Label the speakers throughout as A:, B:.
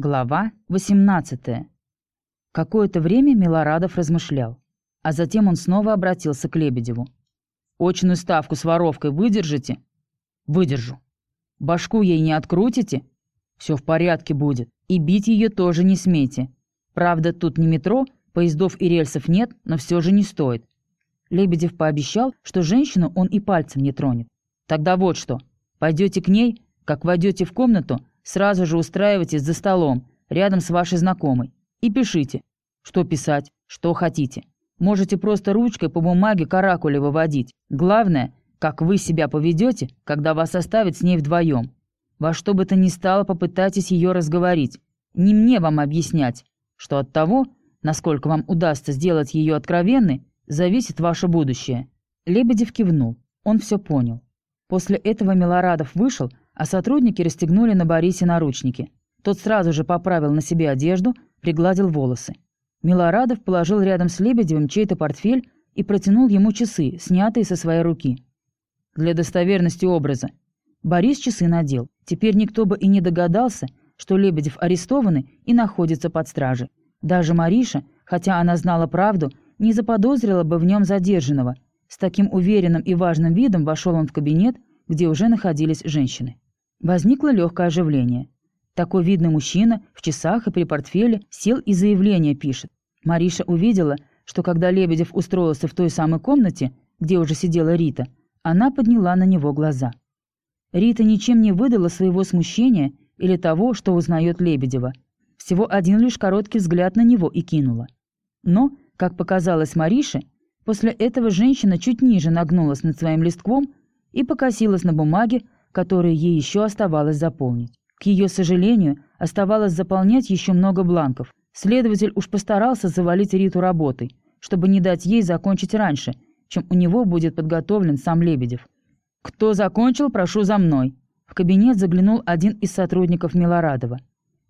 A: Глава 18. Какое-то время Милорадов размышлял, а затем он снова обратился к Лебедеву. «Очную ставку с воровкой выдержите?» «Выдержу». «Башку ей не открутите?» «Все в порядке будет. И бить ее тоже не смейте. Правда, тут не метро, поездов и рельсов нет, но все же не стоит». Лебедев пообещал, что женщину он и пальцем не тронет. «Тогда вот что. Пойдете к ней, как войдете в комнату, Сразу же устраивайтесь за столом, рядом с вашей знакомой, и пишите. Что писать, что хотите. Можете просто ручкой по бумаге каракули выводить. Главное, как вы себя поведете, когда вас оставят с ней вдвоем. Во что бы то ни стало, попытайтесь ее разговорить. Не мне вам объяснять, что от того, насколько вам удастся сделать ее откровенной, зависит ваше будущее». Лебедев кивнул. Он все понял. После этого Милорадов вышел, а сотрудники расстегнули на Борисе наручники. Тот сразу же поправил на себе одежду, пригладил волосы. Милорадов положил рядом с Лебедевым чей-то портфель и протянул ему часы, снятые со своей руки. Для достоверности образа. Борис часы надел. Теперь никто бы и не догадался, что Лебедев арестованный и находится под стражей. Даже Мариша, хотя она знала правду, не заподозрила бы в нем задержанного. С таким уверенным и важным видом вошел он в кабинет, где уже находились женщины. Возникло легкое оживление. Такой видный мужчина в часах и при портфеле сел и заявление пишет. Мариша увидела, что когда Лебедев устроился в той самой комнате, где уже сидела Рита, она подняла на него глаза. Рита ничем не выдала своего смущения или того, что узнает Лебедева. Всего один лишь короткий взгляд на него и кинула. Но, как показалось Марише, после этого женщина чуть ниже нагнулась над своим листком и покосилась на бумаге, которые ей еще оставалось заполнить. К ее сожалению, оставалось заполнять еще много бланков. Следователь уж постарался завалить Риту работой, чтобы не дать ей закончить раньше, чем у него будет подготовлен сам Лебедев. «Кто закончил, прошу за мной». В кабинет заглянул один из сотрудников Милорадова.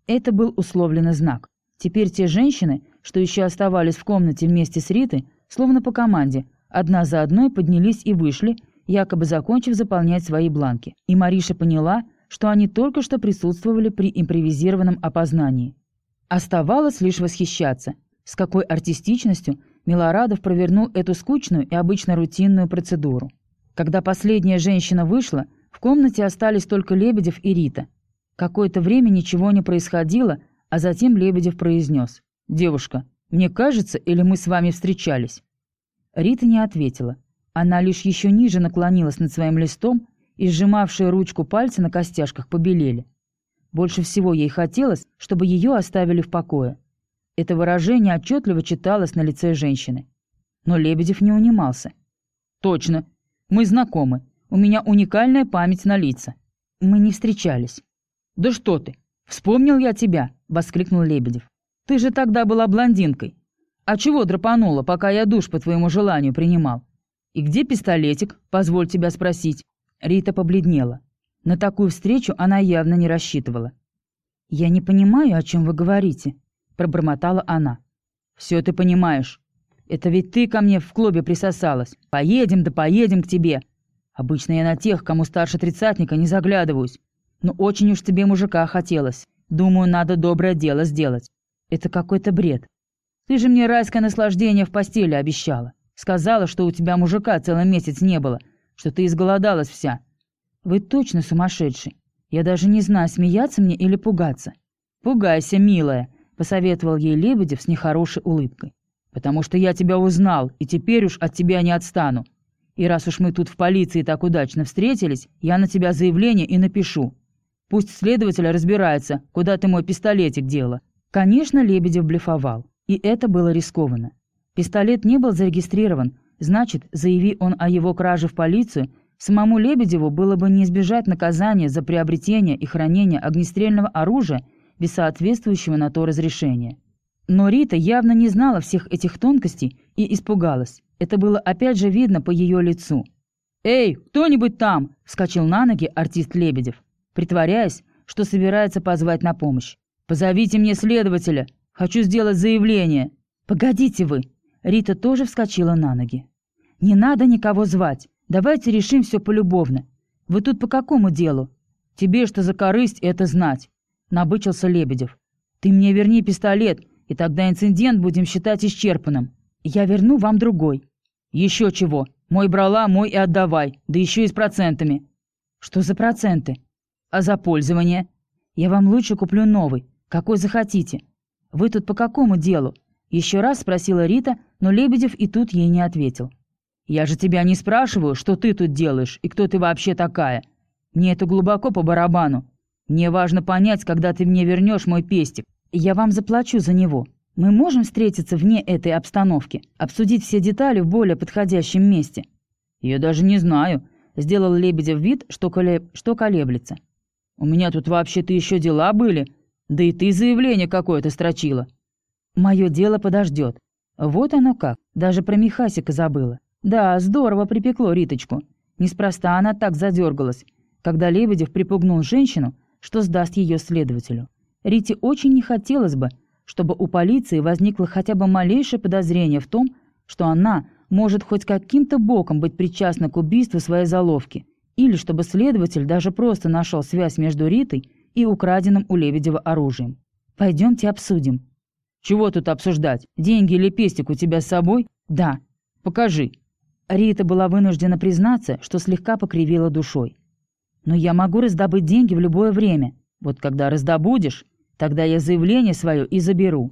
A: Это был условленный знак. Теперь те женщины, что еще оставались в комнате вместе с Ритой, словно по команде, одна за одной поднялись и вышли, якобы закончив заполнять свои бланки. И Мариша поняла, что они только что присутствовали при импровизированном опознании. Оставалось лишь восхищаться, с какой артистичностью Милорадов провернул эту скучную и обычно рутинную процедуру. Когда последняя женщина вышла, в комнате остались только Лебедев и Рита. Какое-то время ничего не происходило, а затем Лебедев произнес. «Девушка, мне кажется, или мы с вами встречались?» Рита не ответила. Она лишь еще ниже наклонилась над своим листом, и сжимавшие ручку пальцы на костяшках побелели. Больше всего ей хотелось, чтобы ее оставили в покое. Это выражение отчетливо читалось на лице женщины. Но Лебедев не унимался. «Точно. Мы знакомы. У меня уникальная память на лица. Мы не встречались». «Да что ты! Вспомнил я тебя!» — воскликнул Лебедев. «Ты же тогда была блондинкой. А чего драпанула, пока я душ по твоему желанию принимал? «И где пистолетик? Позволь тебя спросить». Рита побледнела. На такую встречу она явно не рассчитывала. «Я не понимаю, о чем вы говорите», — пробормотала она. «Все ты понимаешь. Это ведь ты ко мне в клубе присосалась. Поедем да поедем к тебе. Обычно я на тех, кому старше тридцатника, не заглядываюсь. Но очень уж тебе мужика хотелось. Думаю, надо доброе дело сделать. Это какой-то бред. Ты же мне райское наслаждение в постели обещала. Сказала, что у тебя мужика целый месяц не было, что ты изголодалась вся. Вы точно сумасшедший. Я даже не знаю, смеяться мне или пугаться. Пугайся, милая, посоветовал ей Лебедев с нехорошей улыбкой. Потому что я тебя узнал, и теперь уж от тебя не отстану. И раз уж мы тут в полиции так удачно встретились, я на тебя заявление и напишу. Пусть следователь разбирается, куда ты мой пистолетик дела. Конечно, Лебедев блефовал, и это было рискованно. Пистолет не был зарегистрирован, значит, заяви он о его краже в полицию, самому Лебедеву было бы не избежать наказания за приобретение и хранение огнестрельного оружия без соответствующего на то разрешения. Но Рита явно не знала всех этих тонкостей и испугалась. Это было опять же видно по ее лицу. «Эй, кто-нибудь там!» – вскочил на ноги артист Лебедев, притворяясь, что собирается позвать на помощь. «Позовите мне следователя! Хочу сделать заявление!» «Погодите вы!» Рита тоже вскочила на ноги. «Не надо никого звать. Давайте решим все полюбовно. Вы тут по какому делу? Тебе что за корысть это знать?» Набычился Лебедев. Ты мне верни пистолет, и тогда инцидент будем считать исчерпанным. Я верну вам другой. Еще чего. Мой брала, мой и отдавай, да еще и с процентами. Что за проценты? А за пользование? Я вам лучше куплю новый, какой захотите. Вы тут по какому делу? Еще раз спросила Рита, но Лебедев и тут ей не ответил. «Я же тебя не спрашиваю, что ты тут делаешь и кто ты вообще такая. Мне это глубоко по барабану. Мне важно понять, когда ты мне вернешь мой пестик. Я вам заплачу за него. Мы можем встретиться вне этой обстановки, обсудить все детали в более подходящем месте». «Я даже не знаю», — сделал Лебедев вид, что, колеб... что колеблется. «У меня тут вообще-то еще дела были. Да и ты заявление какое-то строчила». Мое дело подождет. Вот оно как, даже про Михасика забыла. Да, здорово припекло Риточку. Неспроста она так задергалась, когда Лебедев припугнул женщину, что сдаст ее следователю. Рите очень не хотелось бы, чтобы у полиции возникло хотя бы малейшее подозрение в том, что она может хоть каким-то боком быть причастна к убийству своей заловки, или чтобы следователь даже просто нашел связь между Ритой и украденным у Лебедева оружием. «Пойдемте обсудим», «Чего тут обсуждать? Деньги или пестик у тебя с собой?» «Да». «Покажи». Рита была вынуждена признаться, что слегка покривила душой. «Но я могу раздобыть деньги в любое время. Вот когда раздобудешь, тогда я заявление свое и заберу».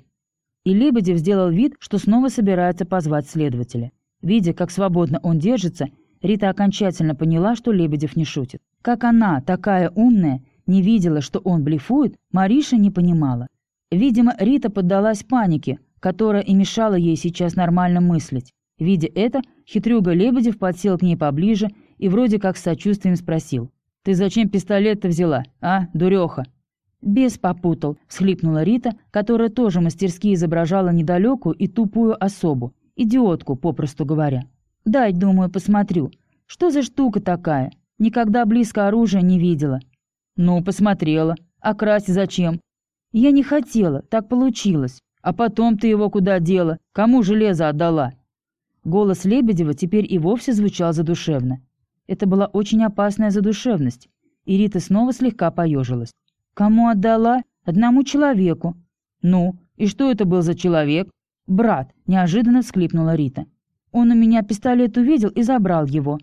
A: И Лебедев сделал вид, что снова собирается позвать следователя. Видя, как свободно он держится, Рита окончательно поняла, что Лебедев не шутит. Как она, такая умная, не видела, что он блефует, Мариша не понимала. Видимо, Рита поддалась панике, которая и мешала ей сейчас нормально мыслить. Видя это, хитрюга Лебедев подсел к ней поближе и вроде как с сочувствием спросил. «Ты зачем пистолет-то взяла, а, дуреха?» «Бес попутал», — всхлипнула Рита, которая тоже мастерски изображала недалекую и тупую особу, идиотку, попросту говоря. «Дай, думаю, посмотрю. Что за штука такая? Никогда близко оружия не видела». «Ну, посмотрела. А красть зачем? «Я не хотела, так получилось. А потом ты его куда дела? Кому железо отдала?» Голос Лебедева теперь и вовсе звучал задушевно. Это была очень опасная задушевность, и Рита снова слегка поежилась. «Кому отдала? Одному человеку». «Ну, и что это был за человек?» «Брат», — неожиданно всклипнула Рита. «Он у меня пистолет увидел и забрал его».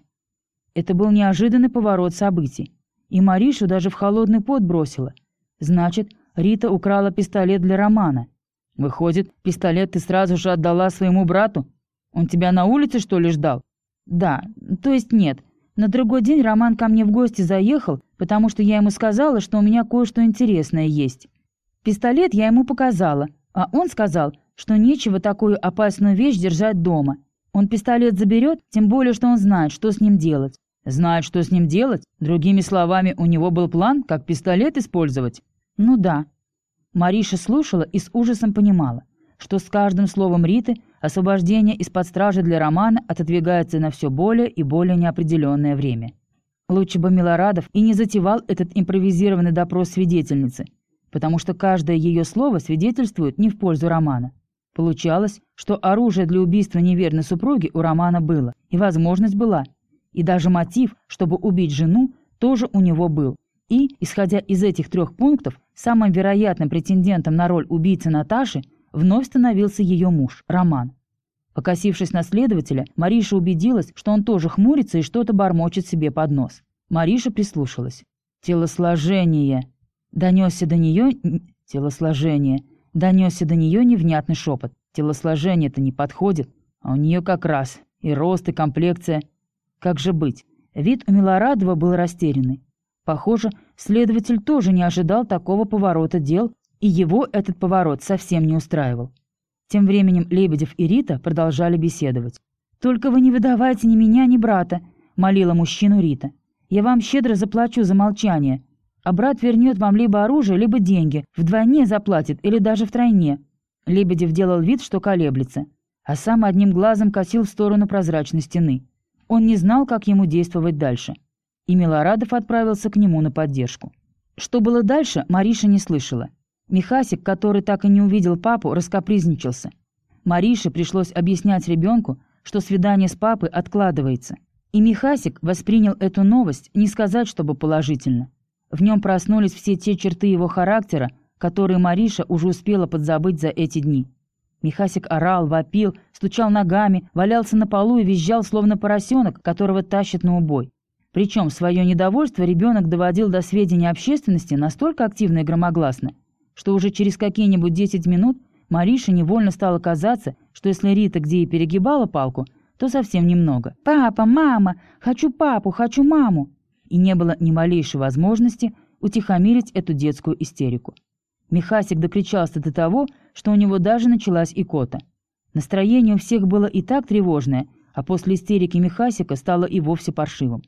A: Это был неожиданный поворот событий, и Маришу даже в холодный пот бросила. Значит, Рита украла пистолет для Романа. Выходит, пистолет ты сразу же отдала своему брату? Он тебя на улице, что ли, ждал? Да, то есть нет. На другой день Роман ко мне в гости заехал, потому что я ему сказала, что у меня кое-что интересное есть. Пистолет я ему показала, а он сказал, что нечего такую опасную вещь держать дома. Он пистолет заберет, тем более, что он знает, что с ним делать. Знает, что с ним делать? Другими словами, у него был план, как пистолет использовать? Ну да. Мариша слушала и с ужасом понимала, что с каждым словом Риты освобождение из-под стражи для Романа отодвигается на все более и более неопределенное время. Лучше бы Милорадов и не затевал этот импровизированный допрос свидетельницы, потому что каждое ее слово свидетельствует не в пользу Романа. Получалось, что оружие для убийства неверной супруги у Романа было, и возможность была, и даже мотив, чтобы убить жену, тоже у него был. И, исходя из этих трех пунктов, самым вероятным претендентом на роль убийцы Наташи вновь становился ее муж, Роман. Покосившись на следователя, Мариша убедилась, что он тоже хмурится и что-то бормочет себе под нос. Мариша прислушалась. «Телосложение!» Донесся до нее... Телосложение. Донесся до нее невнятный шепот. Телосложение-то не подходит, а у нее как раз и рост, и комплекция. Как же быть? Вид у Милорадова был растерянный. Похоже, следователь тоже не ожидал такого поворота дел, и его этот поворот совсем не устраивал. Тем временем Лебедев и Рита продолжали беседовать. «Только вы не выдавайте ни меня, ни брата», — молила мужчину Рита. «Я вам щедро заплачу за молчание, а брат вернет вам либо оружие, либо деньги, вдвойне заплатит или даже втройне». Лебедев делал вид, что колеблется, а сам одним глазом косил в сторону прозрачной стены. Он не знал, как ему действовать дальше и Милорадов отправился к нему на поддержку. Что было дальше, Мариша не слышала. Михасик, который так и не увидел папу, раскопризничался. Марише пришлось объяснять ребенку, что свидание с папой откладывается. И Михасик воспринял эту новость, не сказать, чтобы положительно. В нем проснулись все те черты его характера, которые Мариша уже успела подзабыть за эти дни. Михасик орал, вопил, стучал ногами, валялся на полу и визжал, словно поросенок, которого тащат на убой. Причем свое недовольство ребенок доводил до сведения общественности настолько активно и громогласно, что уже через какие-нибудь 10 минут Мариша невольно стала казаться, что если Рита где и перегибала палку, то совсем немного. «Папа, мама! Хочу папу, хочу маму!» И не было ни малейшей возможности утихомирить эту детскую истерику. Михасик докричался до того, что у него даже началась икота. Настроение у всех было и так тревожное, а после истерики Михасика стало и вовсе паршивым.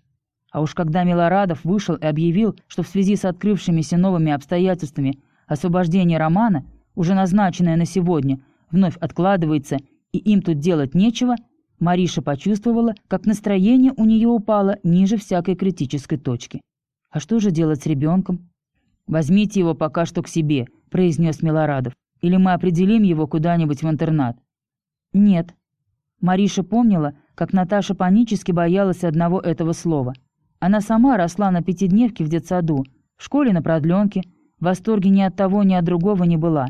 A: А уж когда Милорадов вышел и объявил, что в связи с открывшимися новыми обстоятельствами освобождение Романа, уже назначенное на сегодня, вновь откладывается и им тут делать нечего, Мариша почувствовала, как настроение у нее упало ниже всякой критической точки. А что же делать с ребенком? «Возьмите его пока что к себе», — произнес Милорадов. «Или мы определим его куда-нибудь в интернат». «Нет». Мариша помнила, как Наташа панически боялась одного этого слова. Она сама росла на пятидневке в детсаду, в школе на продленке, в восторге ни от того, ни от другого не была.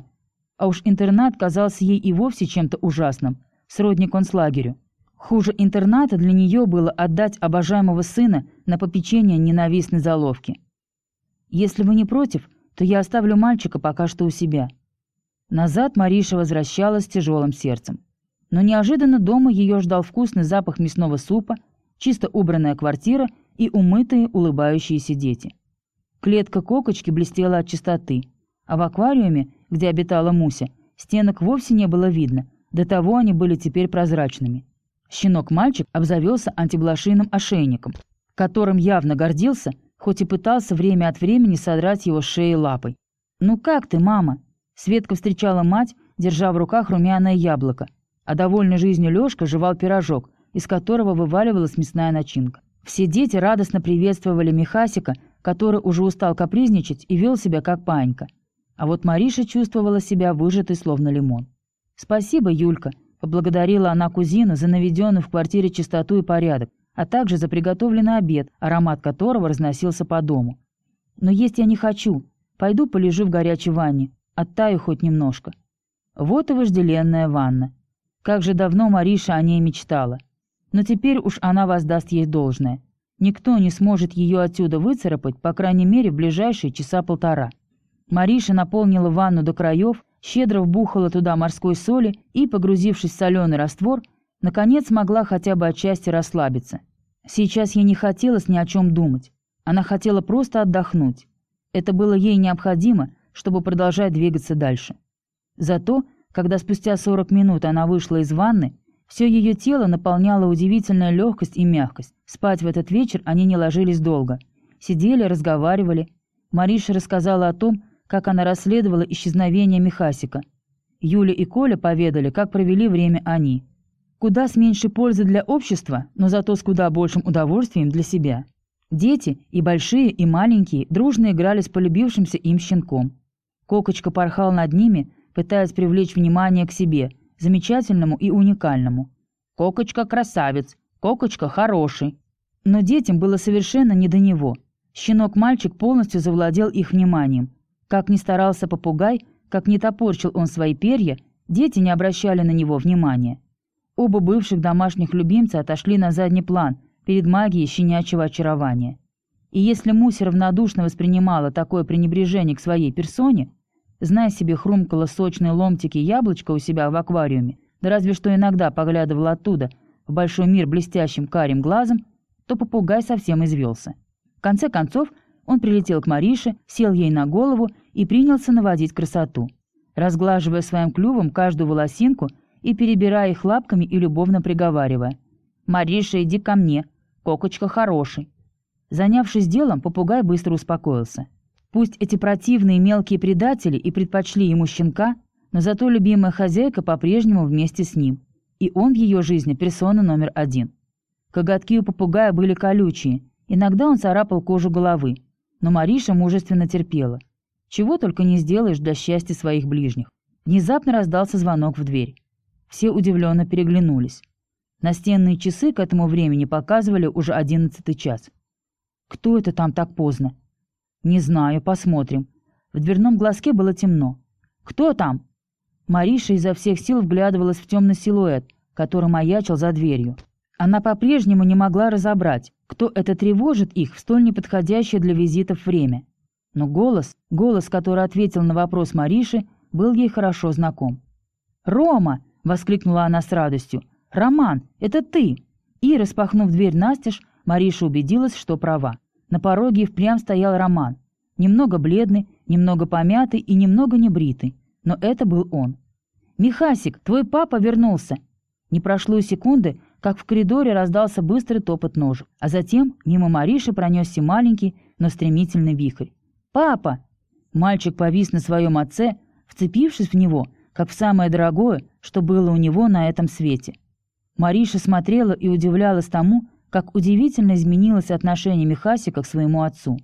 A: А уж интернат казался ей и вовсе чем-то ужасным, сродни концлагерю. Хуже интерната для нее было отдать обожаемого сына на попечение ненавистной заловки. «Если вы не против, то я оставлю мальчика пока что у себя». Назад Мариша возвращалась с тяжелым сердцем. Но неожиданно дома ее ждал вкусный запах мясного супа, чисто убранная квартира и умытые, улыбающиеся дети. Клетка кокочки блестела от чистоты, а в аквариуме, где обитала Муся, стенок вовсе не было видно, до того они были теперь прозрачными. Щенок-мальчик обзавелся антиблошиным ошейником, которым явно гордился, хоть и пытался время от времени содрать его с шеи лапой. «Ну как ты, мама?» Светка встречала мать, держа в руках румяное яблоко, а довольный жизнью Лёшка жевал пирожок, из которого вываливалась мясная начинка. Все дети радостно приветствовали Михасика, который уже устал капризничать и вел себя как панька. А вот Мариша чувствовала себя выжатой, словно лимон. «Спасибо, Юлька», Поблагодарила она кузину за наведенную в квартире чистоту и порядок, а также за приготовленный обед, аромат которого разносился по дому. «Но есть я не хочу. Пойду полежу в горячей ванне. Оттаю хоть немножко». Вот и вожделенная ванна. Как же давно Мариша о ней мечтала. Но теперь уж она воздаст ей должное. Никто не сможет ее отсюда выцарапать, по крайней мере, в ближайшие часа полтора. Мариша наполнила ванну до краев, щедро вбухала туда морской соли и, погрузившись в соленый раствор, наконец могла хотя бы отчасти расслабиться. Сейчас ей не хотелось ни о чем думать. Она хотела просто отдохнуть. Это было ей необходимо, чтобы продолжать двигаться дальше. Зато, когда спустя 40 минут она вышла из ванны, все ее тело наполняло удивительная легкость и мягкость. Спать в этот вечер они не ложились долго. Сидели, разговаривали. Мариша рассказала о том, как она расследовала исчезновение Михасика. Юля и Коля поведали, как провели время они. Куда с меньшей пользы для общества, но зато с куда большим удовольствием для себя. Дети, и большие, и маленькие, дружно играли с полюбившимся им щенком. Кокочка порхал над ними, пытаясь привлечь внимание к себе, замечательному и уникальному. «Кокочка красавец! Кокочка хороший!» Но детям было совершенно не до него. Щенок-мальчик полностью завладел их вниманием, как ни старался попугай, как ни топорчил он свои перья, дети не обращали на него внимания. Оба бывших домашних любимца отошли на задний план перед магией щенячьего очарования. И если Муся равнодушно воспринимала такое пренебрежение к своей персоне, зная себе хрумкала сочные ломтики яблочка у себя в аквариуме, да разве что иногда поглядывала оттуда в большой мир блестящим карим глазом, то попугай совсем извелся. В конце концов, он прилетел к Марише, сел ей на голову и принялся наводить красоту, разглаживая своим клювом каждую волосинку и перебирая их лапками и любовно приговаривая. «Мариша, иди ко мне, кокочка хороший». Занявшись делом, попугай быстро успокоился. Пусть эти противные мелкие предатели и предпочли ему щенка, но зато любимая хозяйка по-прежнему вместе с ним, и он в ее жизни персона номер один. Коготки у попугая были колючие, иногда он царапал кожу головы, но Мариша мужественно терпела. Чего только не сделаешь для счастья своих ближних. Внезапно раздался звонок в дверь. Все удивленно переглянулись. Настенные часы к этому времени показывали уже одиннадцатый час. «Кто это там так поздно?» «Не знаю, посмотрим». В дверном глазке было темно. «Кто там?» Мариша изо всех сил вглядывалась в темный силуэт, который маячил за дверью. Она по-прежнему не могла разобрать, кто это тревожит их в столь неподходящее для визитов время. Но голос, голос, который ответил на вопрос Мариши, был ей хорошо знаком. «Рома!» — воскликнула она с радостью. «Роман, это ты!» И, распахнув дверь настежь, Мариша убедилась, что права. На пороге и впрямь стоял Роман. Немного бледный, немного помятый и немного небритый. Но это был он. «Михасик, твой папа вернулся!» Не прошло и секунды, как в коридоре раздался быстрый топот ножек, а затем мимо Мариши пронесся маленький, но стремительный вихрь. «Папа!» Мальчик повис на своем отце, вцепившись в него, как в самое дорогое, что было у него на этом свете. Мариша смотрела и удивлялась тому, как удивительно изменилось отношение Михасика к своему отцу.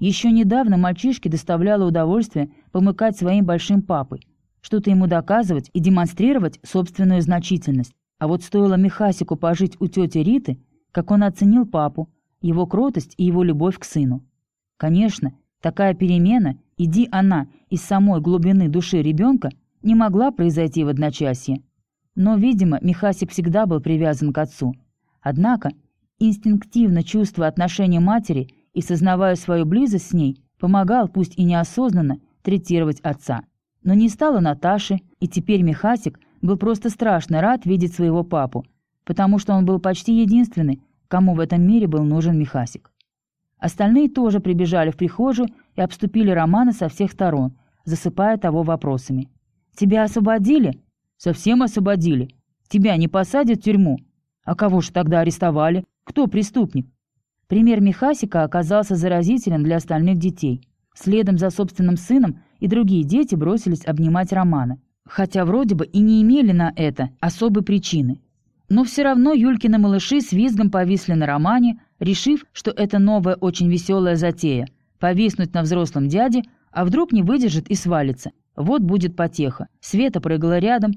A: Еще недавно мальчишке доставляло удовольствие помыкать своим большим папой, что-то ему доказывать и демонстрировать собственную значительность. А вот стоило Михасику пожить у тети Риты, как он оценил папу, его кротость и его любовь к сыну. Конечно, такая перемена, иди она из самой глубины души ребенка, не могла произойти в одночасье. Но, видимо, Михасик всегда был привязан к отцу. Однако, инстинктивно чувствуя отношение матери и сознавая свою близость с ней, помогал, пусть и неосознанно, третировать отца. Но не стало Наташи, и теперь Михасик был просто страшно рад видеть своего папу, потому что он был почти единственный, кому в этом мире был нужен Михасик. Остальные тоже прибежали в прихожую и обступили Романа со всех сторон, засыпая того вопросами. «Тебя освободили?» «Совсем освободили. Тебя не посадят в тюрьму. А кого же тогда арестовали? Кто преступник?» Пример Михасика оказался заразителен для остальных детей. Следом за собственным сыном и другие дети бросились обнимать Романа, хотя вроде бы и не имели на это особой причины. Но все равно Юлькины малыши с визгом повисли на Романе, решив, что это новая очень веселая затея – повиснуть на взрослом дяде, а вдруг не выдержит и свалится. Вот будет потеха. Света прыгала рядом,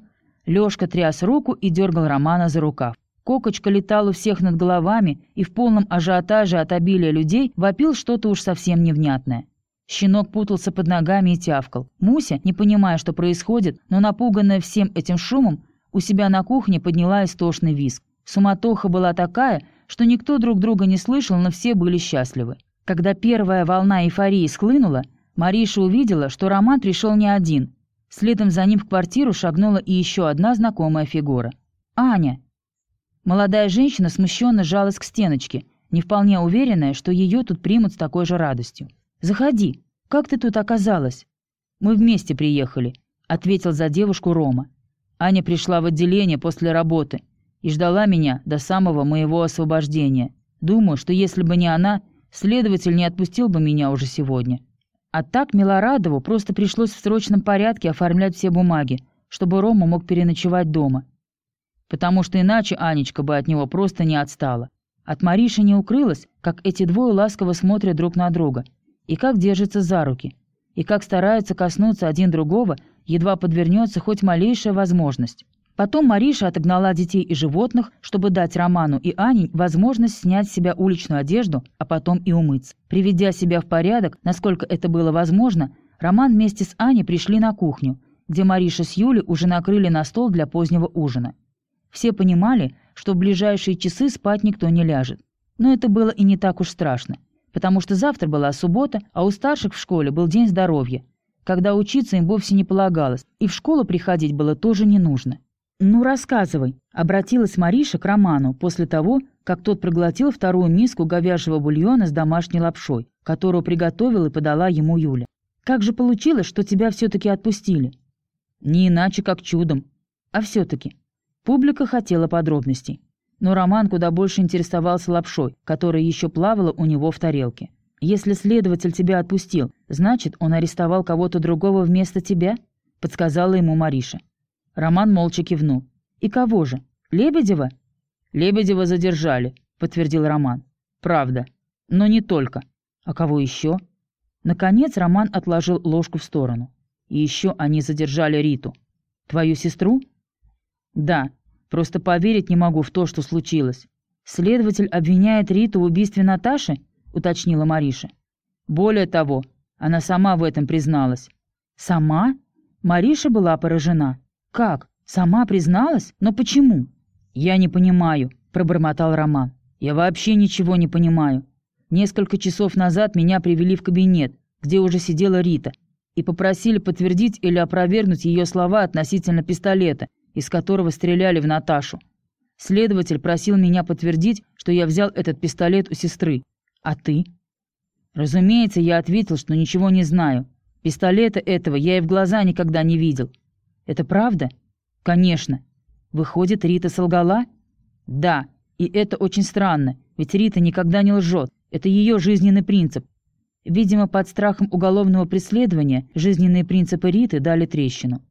A: Лёшка тряс руку и дергал Романа за рукав. Кокочка летал у всех над головами и в полном ажиотаже от обилия людей вопил что-то уж совсем невнятное. Щенок путался под ногами и тявкал. Муся, не понимая, что происходит, но напуганная всем этим шумом, у себя на кухне подняла истошный визг. Суматоха была такая, что никто друг друга не слышал, но все были счастливы. Когда первая волна эйфории схлынула, Мариша увидела, что Роман пришел не один. Следом за ним в квартиру шагнула и еще одна знакомая фигура. Аня. Молодая женщина смущенно жалась к стеночке, не вполне уверенная, что ее тут примут с такой же радостью. «Заходи. Как ты тут оказалась?» «Мы вместе приехали», — ответил за девушку Рома. Аня пришла в отделение после работы и ждала меня до самого моего освобождения. Думаю, что если бы не она, следователь не отпустил бы меня уже сегодня. А так Милорадову просто пришлось в срочном порядке оформлять все бумаги, чтобы Рома мог переночевать дома. Потому что иначе Анечка бы от него просто не отстала. От Мариши не укрылось, как эти двое ласково смотрят друг на друга — и как держатся за руки, и как стараются коснуться один другого, едва подвернется хоть малейшая возможность. Потом Мариша отогнала детей и животных, чтобы дать Роману и Ане возможность снять с себя уличную одежду, а потом и умыться. Приведя себя в порядок, насколько это было возможно, Роман вместе с Аней пришли на кухню, где Мариша с Юлей уже накрыли на стол для позднего ужина. Все понимали, что в ближайшие часы спать никто не ляжет. Но это было и не так уж страшно потому что завтра была суббота, а у старших в школе был день здоровья, когда учиться им вовсе не полагалось, и в школу приходить было тоже не нужно. «Ну, рассказывай», — обратилась Мариша к Роману после того, как тот проглотил вторую миску говяжьего бульона с домашней лапшой, которую приготовила и подала ему Юля. «Как же получилось, что тебя все-таки отпустили?» «Не иначе, как чудом. А все-таки». Публика хотела подробностей но Роман куда больше интересовался лапшой, которая еще плавала у него в тарелке. «Если следователь тебя отпустил, значит, он арестовал кого-то другого вместо тебя?» — подсказала ему Мариша. Роман молча кивнул. «И кого же? Лебедева?» «Лебедева задержали», — подтвердил Роман. «Правда. Но не только. А кого еще?» Наконец Роман отложил ложку в сторону. «И еще они задержали Риту. Твою сестру?» «Да, Просто поверить не могу в то, что случилось. Следователь обвиняет Риту в убийстве Наташи?» — уточнила Мариша. «Более того, Она сама в этом призналась. Сама? Мариша была поражена. Как? Сама призналась? Но почему? Я не понимаю, пробормотал Роман. Я вообще ничего не понимаю. Несколько часов назад меня привели в кабинет, где уже сидела Рита, и попросили подтвердить или опровергнуть ее слова относительно пистолета, из которого стреляли в Наташу. Следователь просил меня подтвердить, что я взял этот пистолет у сестры. А ты? Разумеется, я ответил, что ничего не знаю. Пистолета этого я и в глаза никогда не видел. Это правда? Конечно. Выходит, Рита солгала? Да, и это очень странно, ведь Рита никогда не лжет. Это ее жизненный принцип. Видимо, под страхом уголовного преследования жизненные принципы Риты дали трещину.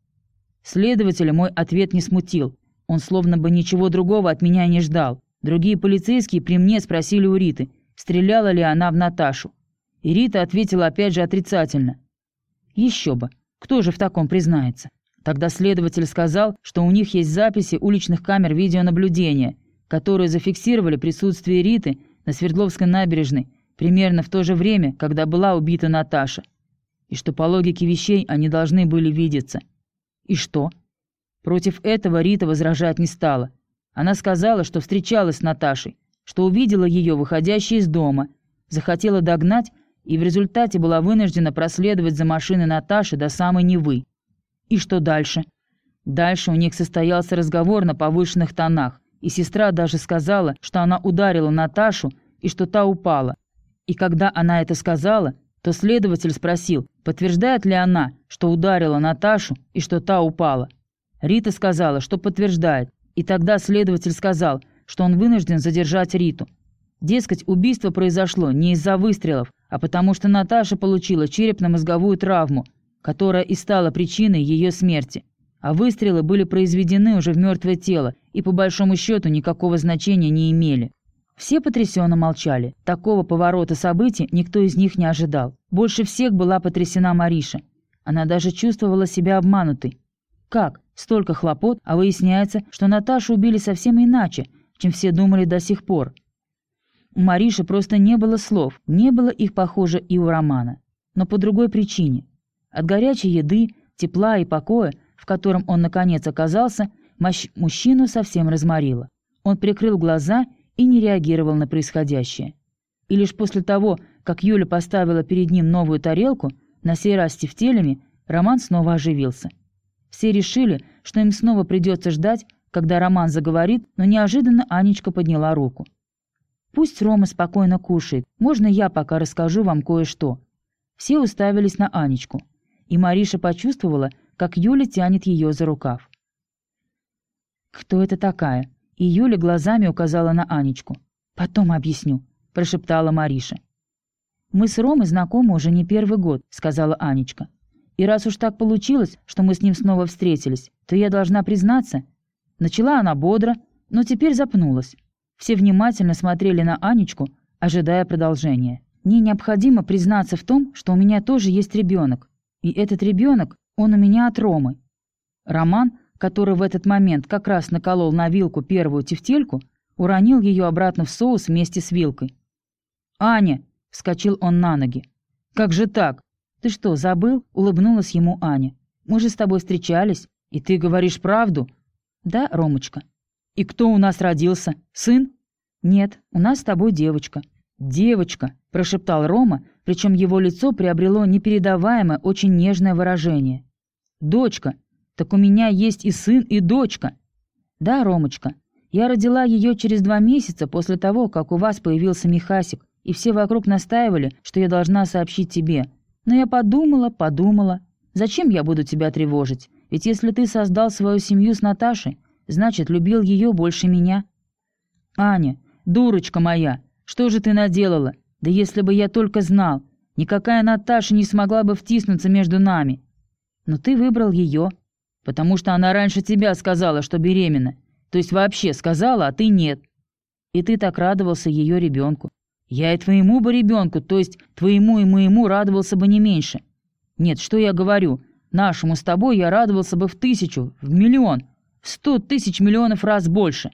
A: Следователя мой ответ не смутил. Он словно бы ничего другого от меня не ждал. Другие полицейские при мне спросили у Риты, стреляла ли она в Наташу. И Рита ответила опять же отрицательно. Еще бы, кто же в таком признается? Тогда следователь сказал, что у них есть записи уличных камер видеонаблюдения, которые зафиксировали присутствие Риты на Свердловской набережной примерно в то же время, когда была убита Наташа. И что по логике вещей они должны были видеться. И что? Против этого Рита возражать не стала. Она сказала, что встречалась с Наташей, что увидела ее, выходящей из дома, захотела догнать и в результате была вынуждена проследовать за машиной Наташи до самой Невы. И что дальше? Дальше у них состоялся разговор на повышенных тонах, и сестра даже сказала, что она ударила Наташу и что та упала. И когда она это сказала, то следователь спросил, подтверждает ли она, что ударила Наташу и что та упала. Рита сказала, что подтверждает, и тогда следователь сказал, что он вынужден задержать Риту. Дескать, убийство произошло не из-за выстрелов, а потому что Наташа получила черепно-мозговую травму, которая и стала причиной ее смерти. А выстрелы были произведены уже в мертвое тело и по большому счету никакого значения не имели. Все потрясенно молчали. Такого поворота событий никто из них не ожидал. Больше всех была потрясена Мариша. Она даже чувствовала себя обманутой. Как? Столько хлопот, а выясняется, что Наташу убили совсем иначе, чем все думали до сих пор. У Мариши просто не было слов, не было их, похоже, и у Романа. Но по другой причине. От горячей еды, тепла и покоя, в котором он наконец оказался, мужчину совсем разморило. Он прикрыл глаза и не реагировал на происходящее. И лишь после того, как Юля поставила перед ним новую тарелку, на сей раз с тефтелями, Роман снова оживился. Все решили, что им снова придется ждать, когда Роман заговорит, но неожиданно Анечка подняла руку. Пусть Рома спокойно кушает. Можно я пока расскажу вам кое-что?» Все уставились на Анечку. И Мариша почувствовала, как Юля тянет ее за рукав. «Кто это такая?» И Юля глазами указала на Анечку. «Потом объясню», – прошептала Мариша. «Мы с Ромой знакомы уже не первый год», – сказала Анечка. «И раз уж так получилось, что мы с ним снова встретились, то я должна признаться...» Начала она бодро, но теперь запнулась. Все внимательно смотрели на Анечку, ожидая продолжения. Мне необходимо признаться в том, что у меня тоже есть ребенок. И этот ребенок, он у меня от Ромы. Роман, который в этот момент как раз наколол на вилку первую тефтельку, уронил ее обратно в соус вместе с вилкой. «Аня!» — вскочил он на ноги. «Как же так? Ты что, забыл?» — улыбнулась ему Аня. «Мы же с тобой встречались, и ты говоришь правду?» «Да, Ромочка». «И кто у нас родился? Сын?» «Нет, у нас с тобой девочка». «Девочка», – прошептал Рома, причем его лицо приобрело непередаваемое, очень нежное выражение. «Дочка. Так у меня есть и сын, и дочка». «Да, Ромочка. Я родила ее через два месяца после того, как у вас появился Михасик, и все вокруг настаивали, что я должна сообщить тебе. Но я подумала, подумала. Зачем я буду тебя тревожить? Ведь если ты создал свою семью с Наташей, Значит, любил ее больше меня. Аня, дурочка моя, что же ты наделала? Да если бы я только знал, никакая Наташа не смогла бы втиснуться между нами. Но ты выбрал ее, потому что она раньше тебя сказала, что беременна. То есть вообще сказала, а ты нет. И ты так радовался ее ребенку. Я и твоему бы ребенку, то есть твоему и моему радовался бы не меньше. Нет, что я говорю, нашему с тобой я радовался бы в тысячу, в миллион в сто тысяч миллионов раз больше.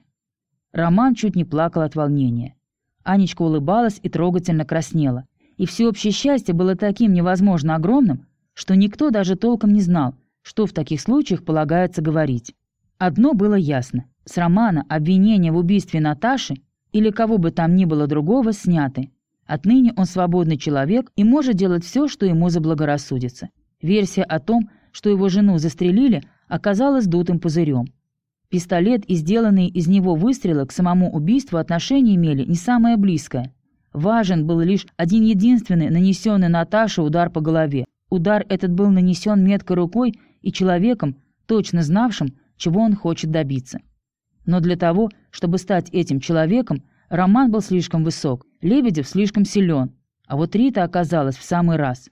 A: Роман чуть не плакал от волнения. Анечка улыбалась и трогательно краснела. и всеобщее счастье было таким невозможно огромным, что никто даже толком не знал, что в таких случаях полагается говорить. Одно было ясно. С Романа обвинения в убийстве Наташи или кого бы там ни было другого сняты. Отныне он свободный человек и может делать все, что ему заблагорассудится. Версия о том, что его жену застрелили, оказалась дутым пузырем. Пистолет и сделанные из него выстрелы к самому убийству отношения имели не самое близкое. Важен был лишь один единственный нанесенный Наташе удар по голове. Удар этот был нанесен меткой рукой и человеком, точно знавшим, чего он хочет добиться. Но для того, чтобы стать этим человеком, Роман был слишком высок, Лебедев слишком силен, а вот Рита оказалась в самый раз.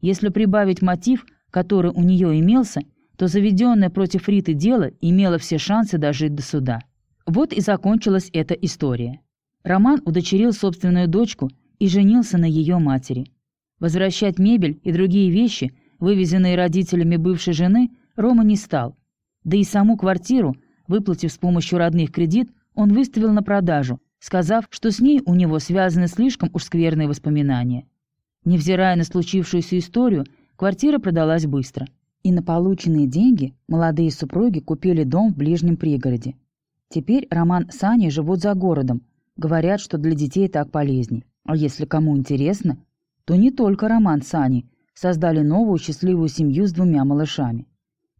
A: Если прибавить мотив, который у нее имелся, то заведенное против Риты дело имело все шансы дожить до суда. Вот и закончилась эта история. Роман удочерил собственную дочку и женился на ее матери. Возвращать мебель и другие вещи, вывезенные родителями бывшей жены, Рома не стал. Да и саму квартиру, выплатив с помощью родных кредит, он выставил на продажу, сказав, что с ней у него связаны слишком уж скверные воспоминания. Невзирая на случившуюся историю, квартира продалась быстро. И на полученные деньги молодые супруги купили дом в ближнем пригороде. Теперь Роман с Аней живут за городом, Говорят, что для детей так полезней. А если кому интересно, то не только Роман с Аней создали новую счастливую семью с двумя малышами.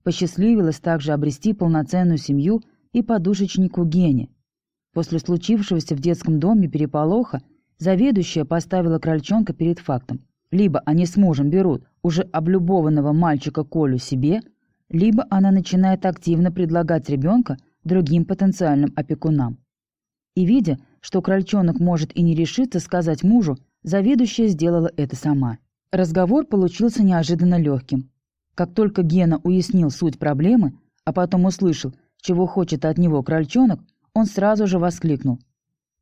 A: Посчастливилось также обрести полноценную семью и подушечнику Гене. После случившегося в детском доме переполоха заведующая поставила крольчонка перед фактом. Либо они с мужем берут уже облюбованного мальчика Колю себе, либо она начинает активно предлагать ребенка другим потенциальным опекунам. И видя, что крольчонок может и не решиться сказать мужу, заведующая сделала это сама. Разговор получился неожиданно легким. Как только Гена уяснил суть проблемы, а потом услышал, чего хочет от него крольчонок, он сразу же воскликнул.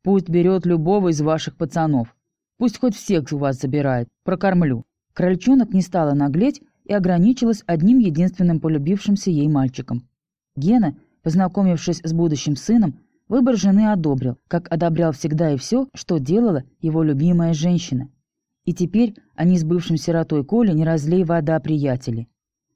A: «Пусть берет любого из ваших пацанов. Пусть хоть всех у вас забирает. Прокормлю». Крольчонок не стала наглеть и ограничилась одним единственным полюбившимся ей мальчиком. Гена, познакомившись с будущим сыном, Выбор жены одобрил, как одобрял всегда и все, что делала его любимая женщина. И теперь они с бывшим сиротой Колей не разлей вода приятели.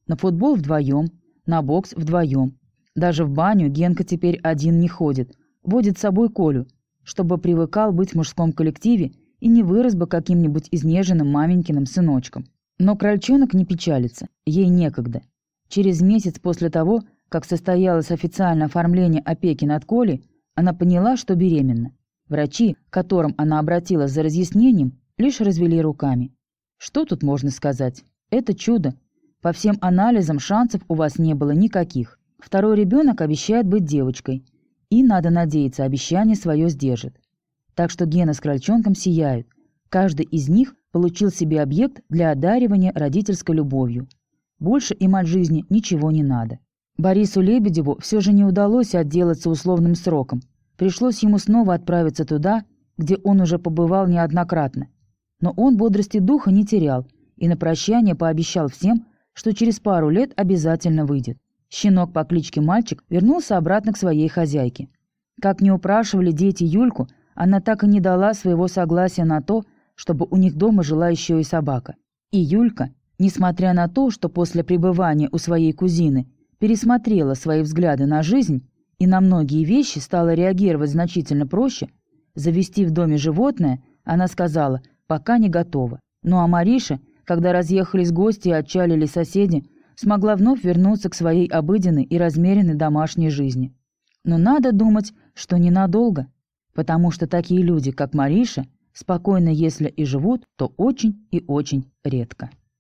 A: На футбол вдвоем, на бокс вдвоем. Даже в баню Генка теперь один не ходит, водит с собой Колю, чтобы привыкал быть в мужском коллективе и не вырос бы каким-нибудь изнеженным маменькиным сыночком. Но крольчонок не печалится, ей некогда. Через месяц после того, как состоялось официальное оформление опеки над Колей, она поняла, что беременна. Врачи, к которым она обратилась за разъяснением, лишь развели руками. Что тут можно сказать? Это чудо. По всем анализам шансов у вас не было никаких. Второй ребенок обещает быть девочкой. И, надо надеяться, обещание свое сдержит. Так что Гена с крольчонком сияют. Каждый из них получил себе объект для одаривания родительской любовью. Больше им от жизни ничего не надо. Борису Лебедеву все же не удалось отделаться условным сроком. Пришлось ему снова отправиться туда, где он уже побывал неоднократно. Но он бодрости духа не терял и на прощание пообещал всем, что через пару лет обязательно выйдет. Щенок по кличке Мальчик вернулся обратно к своей хозяйке. Как не упрашивали дети Юльку, она так и не дала своего согласия на то, чтобы у них дома жила еще и собака. И Юлька, несмотря на то, что после пребывания у своей кузины пересмотрела свои взгляды на жизнь и на многие вещи стала реагировать значительно проще, завести в доме животное, она сказала, пока не готова. Ну а Мариша, когда разъехались гости и отчалили соседи, смогла вновь вернуться к своей обыденной и размеренной домашней жизни. Но надо думать, что ненадолго, потому что такие люди, как Мариша, спокойно если и живут, то очень и очень редко.